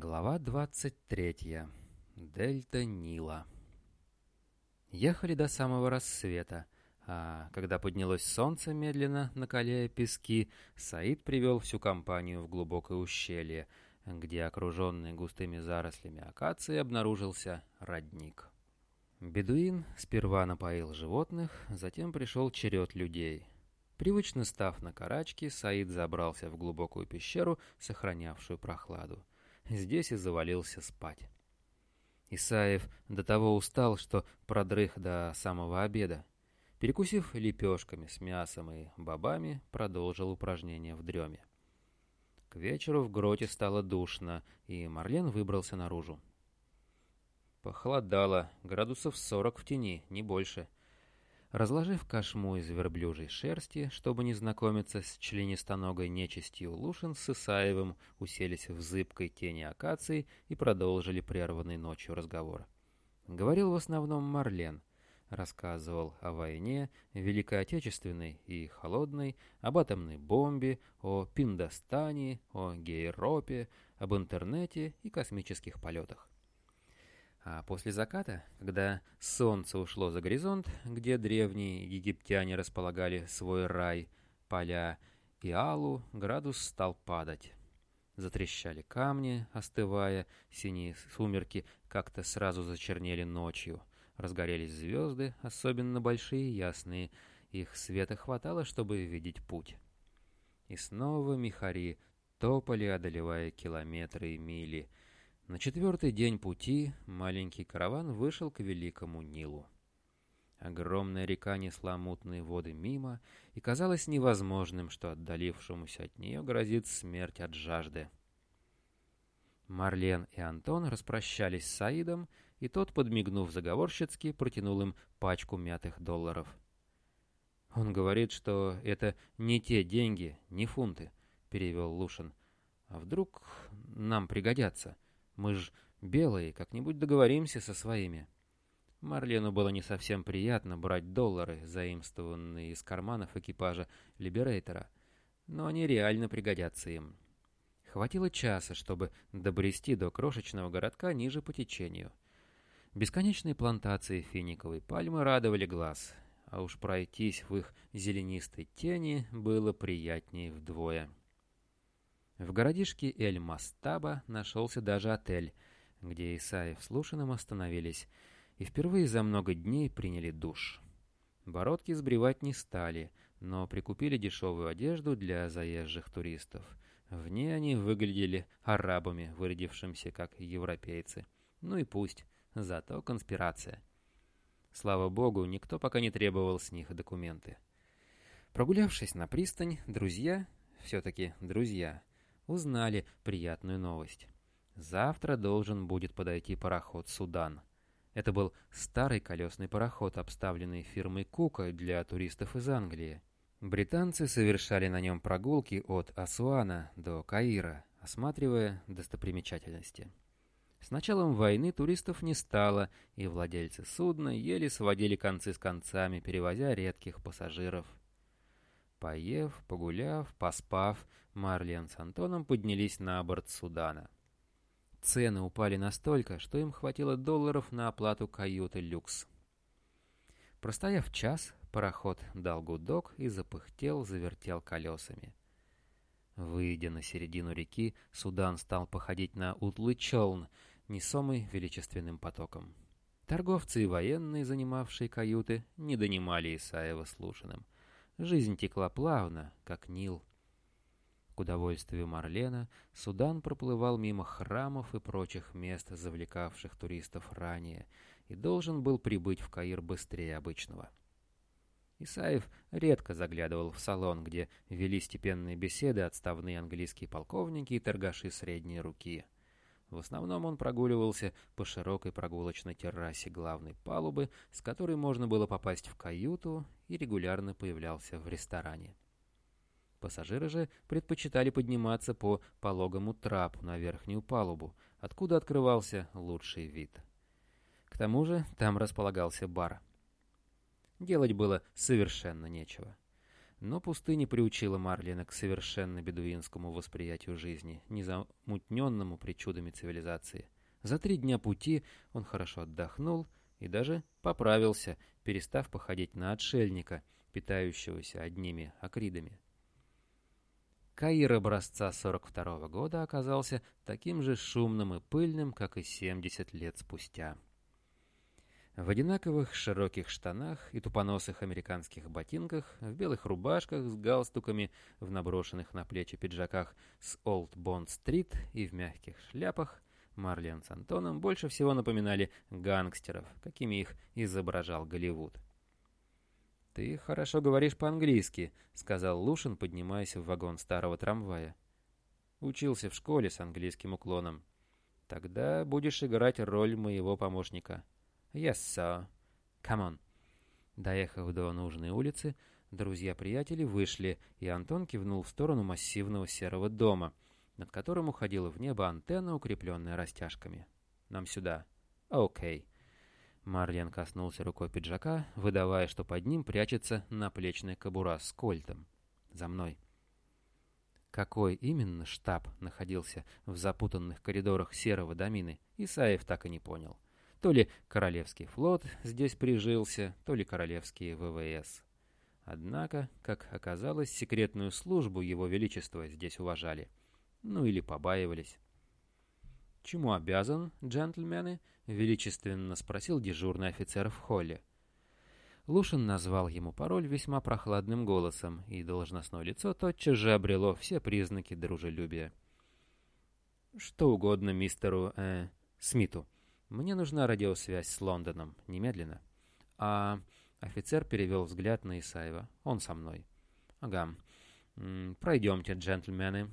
Глава 23. Дельта Нила. Ехали до самого рассвета, а когда поднялось солнце, медленно накаляя пески, Саид привел всю компанию в глубокое ущелье, где, окруженный густыми зарослями акации, обнаружился родник. Бедуин сперва напоил животных, затем пришел черед людей. Привычно став на карачки, Саид забрался в глубокую пещеру, сохранявшую прохладу. Здесь и завалился спать. Исаев до того устал, что продрых до самого обеда. Перекусив лепешками с мясом и бобами, продолжил упражнение в дреме. К вечеру в гроте стало душно, и Марлен выбрался наружу. Похолодало, градусов сорок в тени, не больше — Разложив кошму из верблюжьей шерсти, чтобы не знакомиться с членистоногой нечистью, Лушин с Исаевым уселись в зыбкой тени акации и продолжили прерванный ночью разговор. Говорил в основном Марлен. Рассказывал о войне, Великой Отечественной и Холодной, об атомной бомбе, о Пиндостане, о Гейропе, об интернете и космических полетах. А после заката, когда солнце ушло за горизонт, где древние египтяне располагали свой рай, поля и алу, градус стал падать. Затрещали камни, остывая, синие сумерки как-то сразу зачернели ночью. Разгорелись звезды, особенно большие и ясные, их света хватало, чтобы видеть путь. И снова михари топали, одолевая километры и мили — на четвертый день пути маленький караван вышел к Великому Нилу. Огромная река несла мутные воды мимо, и казалось невозможным, что отдалившемуся от нее грозит смерть от жажды. Марлен и Антон распрощались с Саидом, и тот, подмигнув заговорщицки, протянул им пачку мятых долларов. «Он говорит, что это не те деньги, не фунты», — перевел Лушин. «А вдруг нам пригодятся?» Мы ж белые, как-нибудь договоримся со своими. Марлену было не совсем приятно брать доллары, заимствованные из карманов экипажа Либерейтера, но они реально пригодятся им. Хватило часа, чтобы добрести до крошечного городка ниже по течению. Бесконечные плантации финиковой пальмы радовали глаз, а уж пройтись в их зеленистой тени было приятнее вдвое. В городишке Эль-Мастаба нашелся даже отель, где Исаев с Лушиным остановились и впервые за много дней приняли душ. Бородки сбривать не стали, но прикупили дешевую одежду для заезжих туристов. В ней они выглядели арабами, вырядившимся как европейцы. Ну и пусть, зато конспирация. Слава богу, никто пока не требовал с них документы. Прогулявшись на пристань, друзья, все-таки друзья, узнали приятную новость. Завтра должен будет подойти пароход «Судан». Это был старый колесный пароход, обставленный фирмой Кука для туристов из Англии. Британцы совершали на нем прогулки от Асуана до Каира, осматривая достопримечательности. С началом войны туристов не стало, и владельцы судна еле сводили концы с концами, перевозя редких пассажиров – Поев, погуляв, поспав, Марлен с Антоном поднялись на борт Судана. Цены упали настолько, что им хватило долларов на оплату каюты «Люкс». Простояв час, пароход дал гудок и запыхтел, завертел колесами. Выйдя на середину реки, Судан стал походить на утлый челн, несомый величественным потоком. Торговцы и военные, занимавшие каюты, не донимали Исаева слушанным. Жизнь текла плавно, как Нил. К удовольствию Марлена, Судан проплывал мимо храмов и прочих мест, завлекавших туристов ранее, и должен был прибыть в Каир быстрее обычного. Исаев редко заглядывал в салон, где вели степенные беседы отставные английские полковники и торгаши средней руки. В основном он прогуливался по широкой прогулочной террасе главной палубы, с которой можно было попасть в каюту, и регулярно появлялся в ресторане. Пассажиры же предпочитали подниматься по пологому трапу на верхнюю палубу, откуда открывался лучший вид. К тому же там располагался бар. Делать было совершенно нечего. Но пустыня приучила Марлина к совершенно бедуинскому восприятию жизни, незамутненному причудами цивилизации. За три дня пути он хорошо отдохнул и даже поправился, перестав походить на отшельника, питающегося одними акридами. Каир образца 42 -го года оказался таким же шумным и пыльным, как и 70 лет спустя. В одинаковых широких штанах и тупоносых американских ботинках, в белых рубашках с галстуками, в наброшенных на плечи пиджаках с Олд Бонд-стрит и в мягких шляпах, Марлен с Антоном больше всего напоминали гангстеров, какими их изображал Голливуд. «Ты хорошо говоришь по-английски», — сказал Лушин, поднимаясь в вагон старого трамвая. «Учился в школе с английским уклоном. Тогда будешь играть роль моего помощника». «Yes, sir. Come on». Доехав до нужной улицы, друзья-приятели вышли, и Антон кивнул в сторону массивного серого дома, над которым уходила в небо антенна, укрепленная растяжками. «Нам сюда». «Окей». Марлен коснулся рукой пиджака, выдавая, что под ним прячется наплечная кобура с кольтом. «За мной». Какой именно штаб находился в запутанных коридорах серого домины, Исаев так и не понял. То ли Королевский флот здесь прижился, то ли Королевские ВВС. Однако, как оказалось, секретную службу Его Величества здесь уважали. Ну или побаивались. «Чему обязан, джентльмены?» — величественно спросил дежурный офицер в холле. Лушин назвал ему пароль весьма прохладным голосом, и должностное лицо тотчас же обрело все признаки дружелюбия. «Что угодно мистеру, э, Смиту», мне нужна радиосвязь с Лондоном. Немедленно. А... Офицер перевел взгляд на Исаева. Он со мной. Ага. Пройдемте, джентльмены.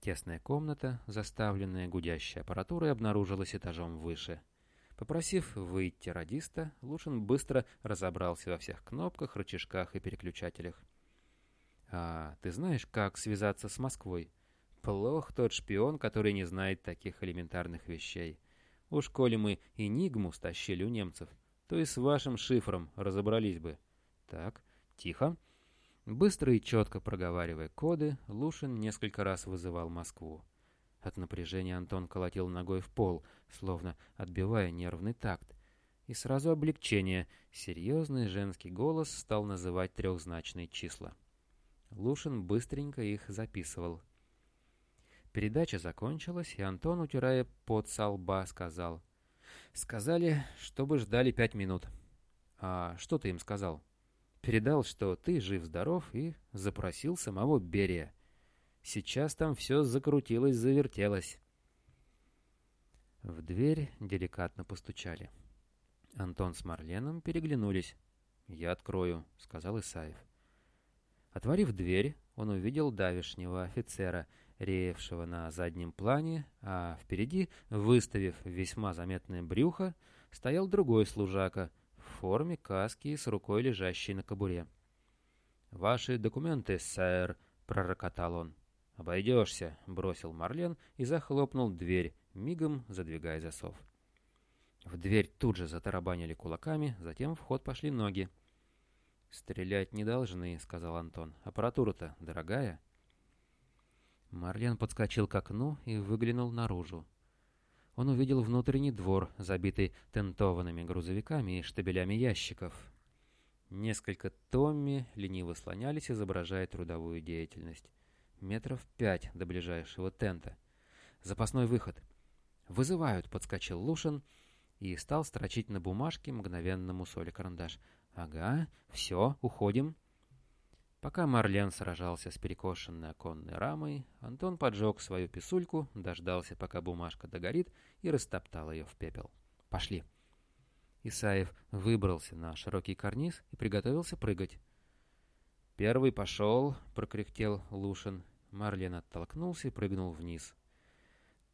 Тесная комната, заставленная гудящей аппаратурой, обнаружилась этажом выше. Попросив выйти радиста, Лушин быстро разобрался во всех кнопках, рычажках и переключателях. «А ты знаешь, как связаться с Москвой?» «Плох тот шпион, который не знает таких элементарных вещей. Уж коли мы Энигму стащили у немцев, то и с вашим шифром разобрались бы. Так, тихо. Быстро и четко проговаривая коды, Лушин несколько раз вызывал Москву. От напряжения Антон колотил ногой в пол, словно отбивая нервный такт. И сразу облегчение. Серьезный женский голос стал называть трехзначные числа. Лушин быстренько их записывал. Передача закончилась, и Антон, утирая пот со лба, сказал. «Сказали, чтобы ждали пять минут». «А что ты им сказал?» «Передал, что ты жив-здоров и запросил самого Берия. Сейчас там все закрутилось, завертелось». В дверь деликатно постучали. Антон с Марленом переглянулись. «Я открою», — сказал Исаев. Отворив дверь, он увидел давешнего офицера — реевшего на заднем плане, а впереди, выставив весьма заметное брюхо, стоял другой служака в форме каски с рукой, лежащей на кобуре. «Ваши документы, сэр», — пророкотал он. «Обойдешься», — бросил Марлен и захлопнул дверь, мигом задвигая засов. В дверь тут же затарабанили кулаками, затем в ход пошли ноги. «Стрелять не должны», — сказал Антон. «Аппаратура-то дорогая». Марлен подскочил к окну и выглянул наружу. Он увидел внутренний двор, забитый тентованными грузовиками и штабелями ящиков. Несколько Томми лениво слонялись, изображая трудовую деятельность. Метров пять до ближайшего тента. Запасной выход. «Вызывают», — подскочил Лушин и стал строчить на бумажке, мгновенно мусоли карандаш. «Ага, все, уходим». Пока Марлен сражался с перекошенной оконной рамой, Антон поджег свою писульку, дождался, пока бумажка догорит, и растоптал ее в пепел. «Пошли!» Исаев выбрался на широкий карниз и приготовился прыгать. «Первый пошел!» — прокряхтел Лушин. Марлен оттолкнулся и прыгнул вниз.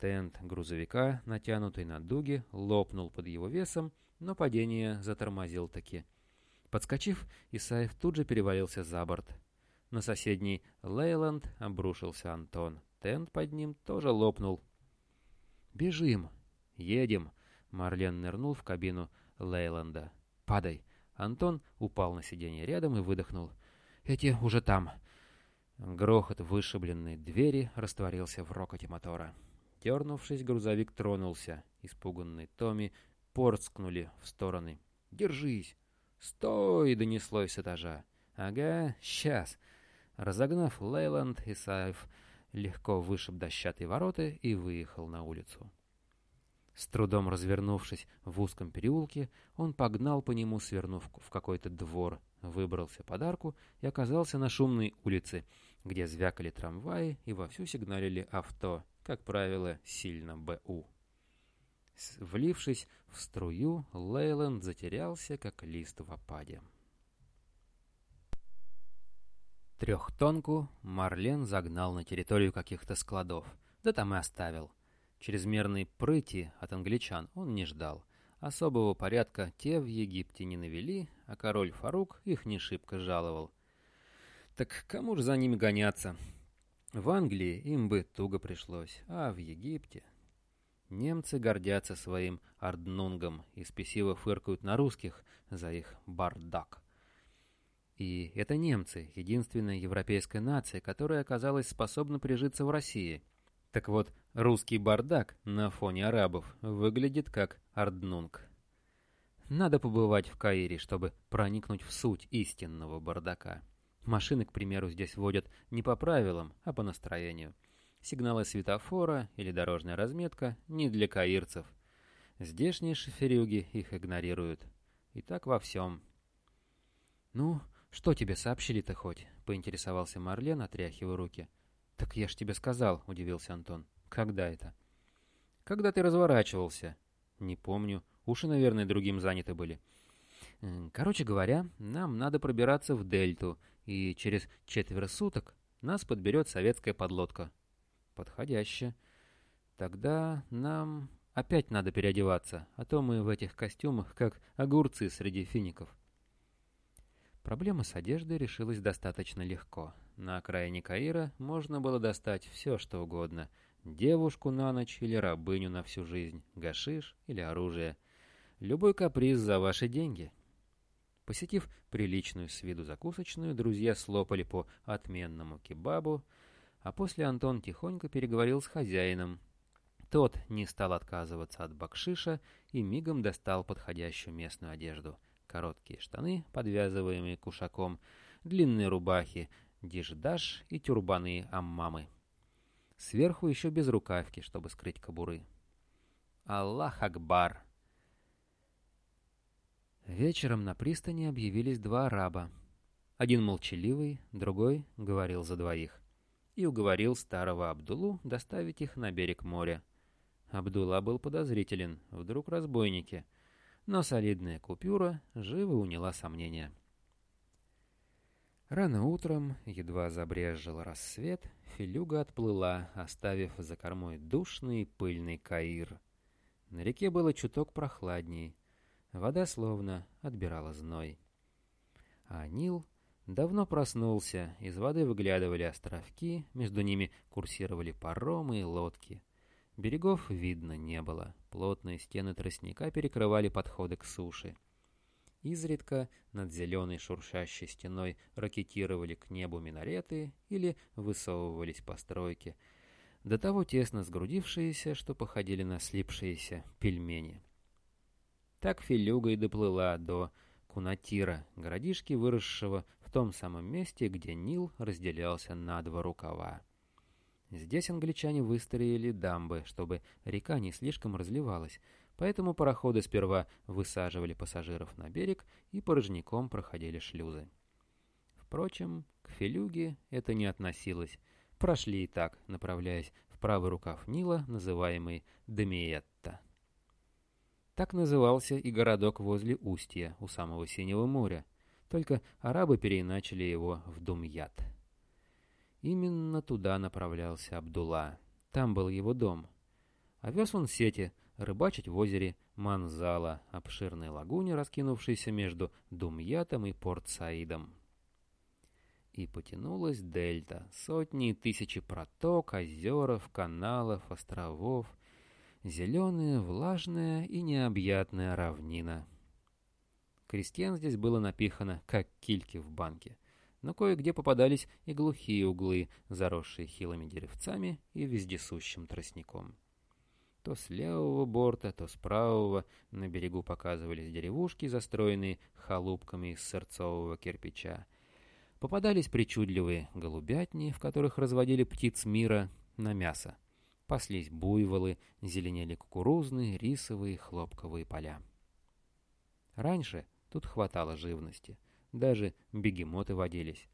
Тент грузовика, натянутый на дуге, лопнул под его весом, но падение затормозил таки — Подскочив, Исаев тут же перевалился за борт. На соседний Лейланд обрушился Антон. Тент под ним тоже лопнул. «Бежим! Едем!» Марлен нырнул в кабину Лейланда. «Падай!» Антон упал на сиденье рядом и выдохнул. Эти уже там». Грохот вышибленной двери растворился в рокоте мотора. Дернувшись, грузовик тронулся. Испуганный Томми порскнули в стороны. «Держись!» «Стой!» — донеслось с этажа. «Ага, сейчас!» Разогнав Лейланд, Исаев легко вышиб дощатые ворота и выехал на улицу. С трудом развернувшись в узком переулке, он погнал по нему, свернув в какой-то двор, выбрался подарку и оказался на шумной улице, где звякали трамваи и вовсю сигналили авто, как правило, сильно БУ. Влившись в струю, Лейланд затерялся, как лист в опаде. Трехтонку Марлен загнал на территорию каких-то складов, да там и оставил. Чрезмерной прыти от англичан он не ждал. Особого порядка те в Египте не навели, а король Фарук их не шибко жаловал. Так кому же за ними гоняться? В Англии им бы туго пришлось, а в Египте... Немцы гордятся своим арднунгом и спесиво фыркают на русских за их бардак. И это немцы, единственная европейская нация, которая оказалась способна прижиться в России. Так вот, русский бардак на фоне арабов выглядит как арднунг. Надо побывать в Каире, чтобы проникнуть в суть истинного бардака. Машины, к примеру, здесь водят не по правилам, а по настроению. Сигналы светофора или дорожная разметка не для каирцев. Здешние шоферюги их игнорируют. И так во всем. «Ну, «Что тебе сообщили-то хоть?» — поинтересовался Марлен, отряхивая руки. «Так я ж тебе сказал», — удивился Антон. «Когда это?» «Когда ты разворачивался?» «Не помню. Уши, наверное, другим заняты были». «Короче говоря, нам надо пробираться в Дельту, и через четверо суток нас подберет советская подлодка». «Подходяще. Тогда нам опять надо переодеваться, а то мы в этих костюмах как огурцы среди фиников». Проблема с одеждой решилась достаточно легко. На окраине Каира можно было достать все, что угодно. Девушку на ночь или рабыню на всю жизнь, гашиш или оружие. Любой каприз за ваши деньги. Посетив приличную с виду закусочную, друзья слопали по отменному кебабу, а после Антон тихонько переговорил с хозяином. Тот не стал отказываться от бакшиша и мигом достал подходящую местную одежду — короткие штаны, подвязываемые кушаком, длинные рубахи, диждаш и тюрбаны аммамы. Сверху еще без рукавки, чтобы скрыть кобуры. Аллах Акбар! Вечером на пристани объявились два араба. Один молчаливый, другой говорил за двоих. И уговорил старого Абдулу доставить их на берег моря. Абдулла был подозрителен, вдруг разбойники — но солидная купюра живо уняла сомнения. Рано утром, едва забрезжил рассвет, Филюга отплыла, оставив за кормой душный пыльный Каир. На реке было чуток прохладней, вода словно отбирала зной. А Нил давно проснулся, из воды выглядывали островки, между ними курсировали паромы и лодки — Берегов видно не было, плотные стены тростника перекрывали подходы к суше. Изредка над зеленой шуршащей стеной ракетировали к небу минареты или высовывались постройки, до того тесно сгрудившиеся, что походили на слипшиеся пельмени. Так Филюга и доплыла до Кунатира, городишки, выросшего том самом месте, где Нил разделялся на два рукава. Здесь англичане выстроили дамбы, чтобы река не слишком разливалась, поэтому пароходы сперва высаживали пассажиров на берег и порожняком проходили шлюзы. Впрочем, к Филюге это не относилось. Прошли и так, направляясь в правый рукав Нила, называемый Демиетта. Так назывался и городок возле устья, у самого Синего моря, только арабы переиначили его в Думьят. Именно туда направлялся Абдулла. Там был его дом. А вез он сети, рыбачить в озере Манзала, обширной лагуне, раскинувшейся между Думьятом и Порт-Саидом. И потянулась дельта, сотни и тысячи проток, озеров, каналов, островов, зеленая, влажная и необъятная равнина. Крестьян здесь было напихано, как кильки в банке. но кое-где попадались и глухие углы, заросшие хилыми деревцами и вездесущим тростником. То с левого борта, то с правого на берегу показывались деревушки, застроенные халупками из сырцового кирпича. Попадались причудливые голубятни, в которых разводили птиц мира на мясо. Паслись буйволы, зеленели кукурузные, рисовые, хлопковые поля. Раньше тут хватало живности, даже бегемоты водились.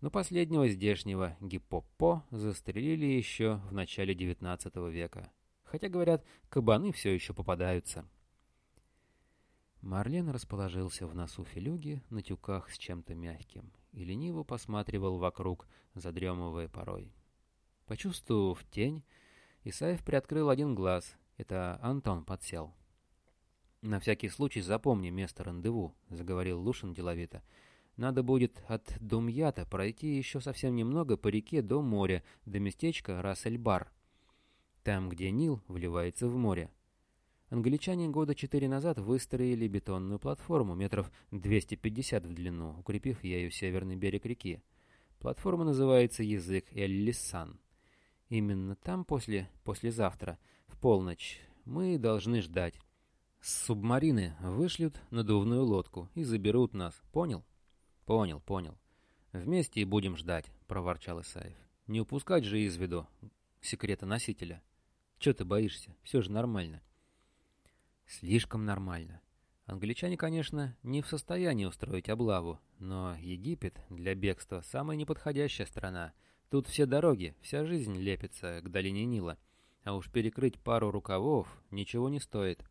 Но последнего здешнего гиппопо застрелили еще в начале XIX века. Хотя, говорят, кабаны все еще попадаются. Марлен расположился в носу филюги на тюках с чем-то мягким и лениво посматривал вокруг, задремывая порой. Почувствовав тень, Исаев приоткрыл один глаз. Это Антон подсел. «На всякий случай запомни место рандеву», — заговорил Лушин деловито. «Надо будет от Думьята пройти еще совсем немного по реке до моря, до местечка Рассельбар. Там, где Нил вливается в море. Англичане года четыре назад выстроили бетонную платформу метров 250 в длину, укрепив ею северный берег реки. Платформа называется «Язык Эль-Лисан». Именно там после, послезавтра, в полночь, мы должны ждать. С субмарины вышлют надувную лодку и заберут нас. Понял? Понял, понял. Вместе и будем ждать, проворчал Исаев. Не упускать же из виду секрета носителя. Че ты боишься? Все же нормально. Слишком нормально. Англичане, конечно, не в состоянии устроить облаву, но Египет для бегства самая неподходящая страна. Тут все дороги, вся жизнь лепится к долине Нила. А уж перекрыть пару рукавов ничего не стоит.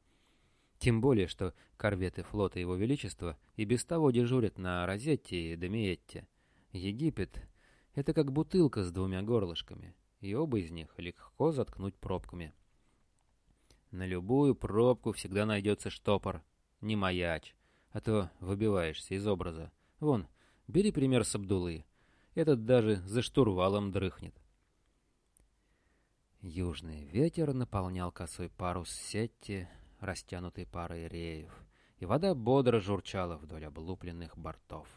Тем более, что корветы флота Его Величества и без того дежурят на Розетте и Домиетте. Египет — это как бутылка с двумя горлышками, и оба из них легко заткнуть пробками. На любую пробку всегда найдется штопор. Не маяч, а то выбиваешься из образа. Вон, бери пример с Абдулы. Этот даже за штурвалом дрыхнет. Южный ветер наполнял косой парус сетти, растянутой парой реев, и вода бодро журчала вдоль облупленных бортов.